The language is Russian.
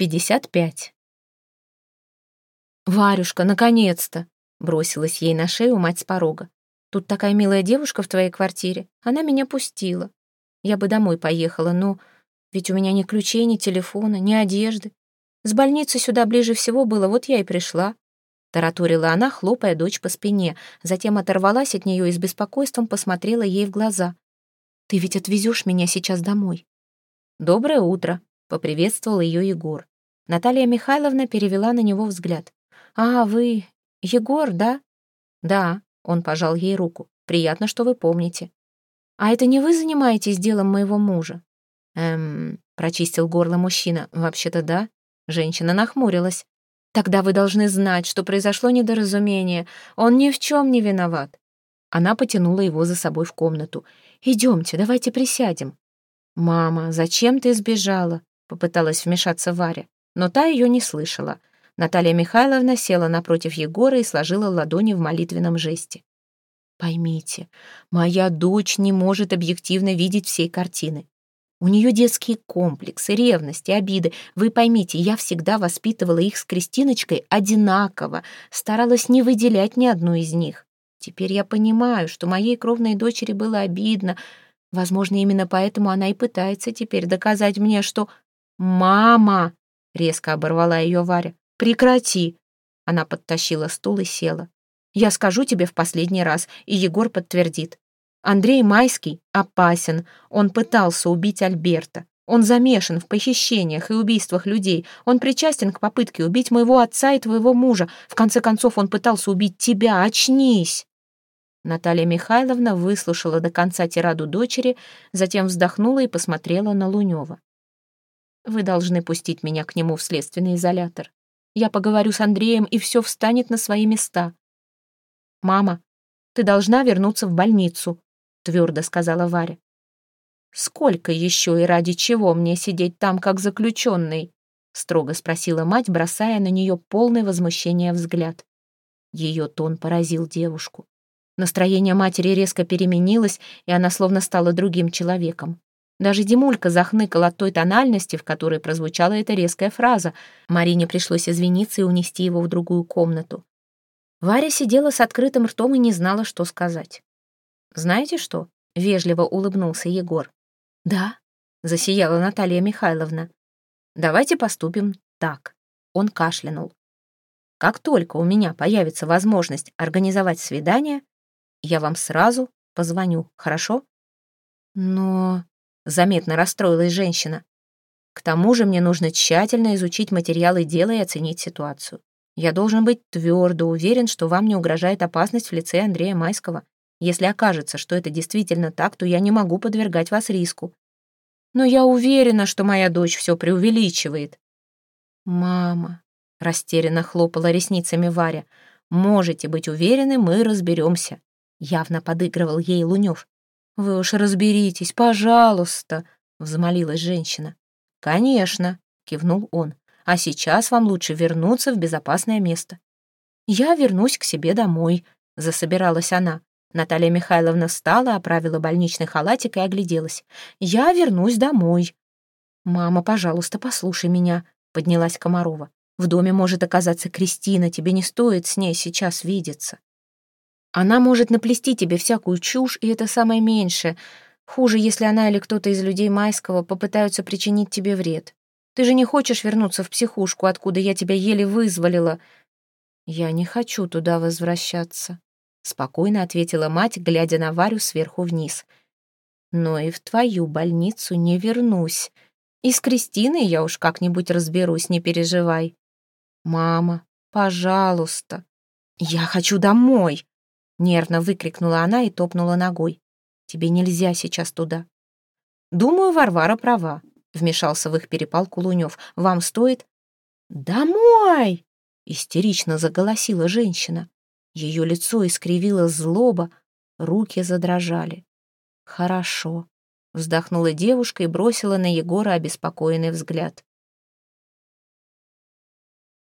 55. «Варюшка, наконец-то!» — бросилась ей на шею мать с порога. «Тут такая милая девушка в твоей квартире. Она меня пустила. Я бы домой поехала, но ведь у меня ни ключей, ни телефона, ни одежды. С больницы сюда ближе всего было, вот я и пришла». Тараторила она, хлопая дочь по спине, затем оторвалась от нее и с беспокойством посмотрела ей в глаза. «Ты ведь отвезешь меня сейчас домой?» «Доброе утро», — поприветствовал ее Егор. Наталья Михайловна перевела на него взгляд. «А, вы... Егор, да?» «Да», — он пожал ей руку. «Приятно, что вы помните». «А это не вы занимаетесь делом моего мужа?» «Эм...» — прочистил горло мужчина. «Вообще-то да». Женщина нахмурилась. «Тогда вы должны знать, что произошло недоразумение. Он ни в чем не виноват». Она потянула его за собой в комнату. «Идемте, давайте присядем». «Мама, зачем ты сбежала?» — попыталась вмешаться Варя но та ее не слышала. Наталья Михайловна села напротив Егора и сложила ладони в молитвенном жесте. «Поймите, моя дочь не может объективно видеть всей картины. У нее детские комплексы, ревности, обиды. Вы поймите, я всегда воспитывала их с Кристиночкой одинаково, старалась не выделять ни одну из них. Теперь я понимаю, что моей кровной дочери было обидно. Возможно, именно поэтому она и пытается теперь доказать мне, что... «Мама!» Резко оборвала ее Варя. «Прекрати!» Она подтащила стул и села. «Я скажу тебе в последний раз, и Егор подтвердит. Андрей Майский опасен. Он пытался убить Альберта. Он замешан в похищениях и убийствах людей. Он причастен к попытке убить моего отца и твоего мужа. В конце концов, он пытался убить тебя. Очнись!» Наталья Михайловна выслушала до конца тираду дочери, затем вздохнула и посмотрела на Лунева. Вы должны пустить меня к нему в следственный изолятор. Я поговорю с Андреем, и все встанет на свои места. Мама, ты должна вернуться в больницу, твердо сказала Варя. Сколько еще и ради чего мне сидеть там, как заключенный? строго спросила мать, бросая на нее полное возмущение взгляд. Ее тон поразил девушку. Настроение матери резко переменилось, и она словно стала другим человеком. Даже Димулька захныкал от той тональности, в которой прозвучала эта резкая фраза. Марине пришлось извиниться и унести его в другую комнату. Варя сидела с открытым ртом и не знала, что сказать. «Знаете что?» — вежливо улыбнулся Егор. «Да», — засияла Наталья Михайловна. «Давайте поступим так». Он кашлянул. «Как только у меня появится возможность организовать свидание, я вам сразу позвоню, хорошо?» «Но...» Заметно расстроилась женщина. К тому же мне нужно тщательно изучить материалы дела и оценить ситуацию. Я должен быть твердо уверен, что вам не угрожает опасность в лице Андрея Майского. Если окажется, что это действительно так, то я не могу подвергать вас риску. Но я уверена, что моя дочь все преувеличивает. Мама, растерянно хлопала ресницами Варя, можете быть уверены, мы разберемся. Явно подыгрывал ей Лунев. «Вы уж разберитесь, пожалуйста», — взмолилась женщина. «Конечно», — кивнул он. «А сейчас вам лучше вернуться в безопасное место». «Я вернусь к себе домой», — засобиралась она. Наталья Михайловна встала, оправила больничный халатик и огляделась. «Я вернусь домой». «Мама, пожалуйста, послушай меня», — поднялась Комарова. «В доме может оказаться Кристина, тебе не стоит с ней сейчас видеться». Она может наплести тебе всякую чушь, и это самое меньшее. Хуже, если она или кто-то из людей Майского попытаются причинить тебе вред. Ты же не хочешь вернуться в психушку, откуда я тебя еле вызволила. Я не хочу туда возвращаться, спокойно ответила мать, глядя на Варю сверху вниз. Но и в твою больницу не вернусь. И с Кристиной я уж как-нибудь разберусь, не переживай. Мама, пожалуйста. Я хочу домой, Нервно выкрикнула она и топнула ногой. «Тебе нельзя сейчас туда». «Думаю, Варвара права», — вмешался в их перепалку Лунев. «Вам стоит...» «Домой!» — истерично заголосила женщина. Ее лицо искривило злоба, руки задрожали. «Хорошо», — вздохнула девушка и бросила на Егора обеспокоенный взгляд.